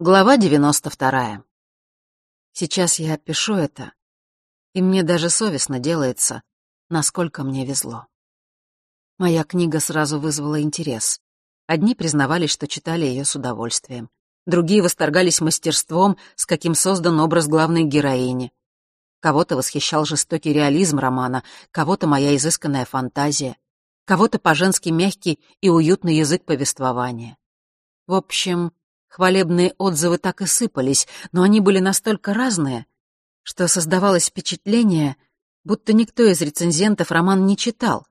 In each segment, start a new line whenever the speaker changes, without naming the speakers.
Глава 92. Сейчас я пишу это, и мне даже совестно делается, насколько мне везло. Моя книга сразу вызвала интерес. Одни признавались, что читали ее с удовольствием. Другие восторгались мастерством, с каким создан образ главной героини. Кого-то восхищал жестокий реализм романа, кого-то моя изысканная фантазия, кого-то по-женски мягкий и уютный язык повествования. В общем, Хвалебные отзывы так и сыпались, но они были настолько разные, что создавалось впечатление, будто никто из рецензентов роман не читал,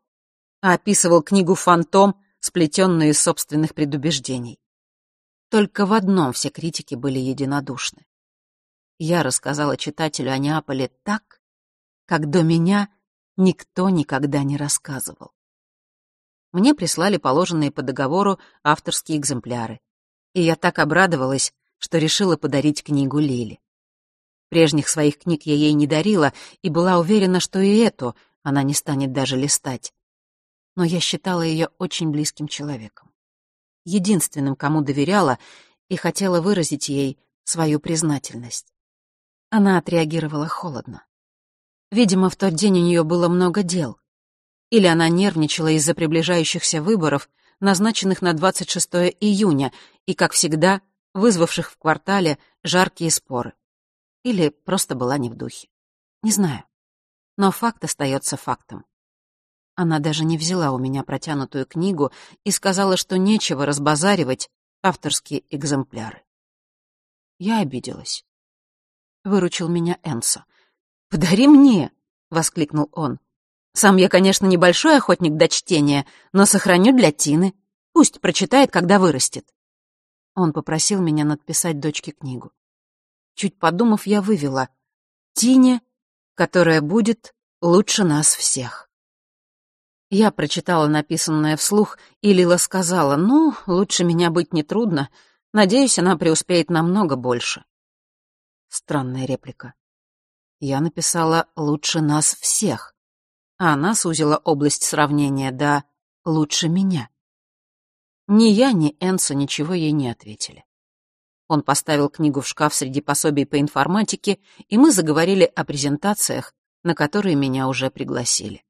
а описывал книгу «Фантом», сплетенную из собственных предубеждений. Только в одном все критики были единодушны. Я рассказала читателю о Неаполе так, как до меня никто никогда не рассказывал. Мне прислали положенные по договору авторские экземпляры и я так обрадовалась, что решила подарить книгу Лиле. Прежних своих книг я ей не дарила и была уверена, что и эту она не станет даже листать. Но я считала ее очень близким человеком. Единственным, кому доверяла и хотела выразить ей свою признательность. Она отреагировала холодно. Видимо, в тот день у нее было много дел. Или она нервничала из-за приближающихся выборов, назначенных на 26 июня, и, как всегда, вызвавших в квартале жаркие споры. Или просто была не в духе. Не знаю. Но факт остается фактом. Она даже не взяла у меня протянутую книгу и сказала, что нечего разбазаривать авторские экземпляры. Я обиделась. Выручил меня Энсо. «Подари мне!» — воскликнул он. «Сам я, конечно, небольшой охотник до чтения, но сохраню для Тины. Пусть прочитает, когда вырастет». Он попросил меня надписать дочке книгу. Чуть подумав, я вывела «Тине, которая будет лучше нас всех». Я прочитала написанное вслух, и Лила сказала, «Ну, лучше меня быть нетрудно. Надеюсь, она преуспеет намного больше». Странная реплика. Я написала «лучше нас всех», а она сузила область сравнения до «лучше меня». Ни я, ни Энсо ничего ей не ответили. Он поставил книгу в шкаф среди пособий по информатике, и мы заговорили о презентациях, на которые меня уже пригласили.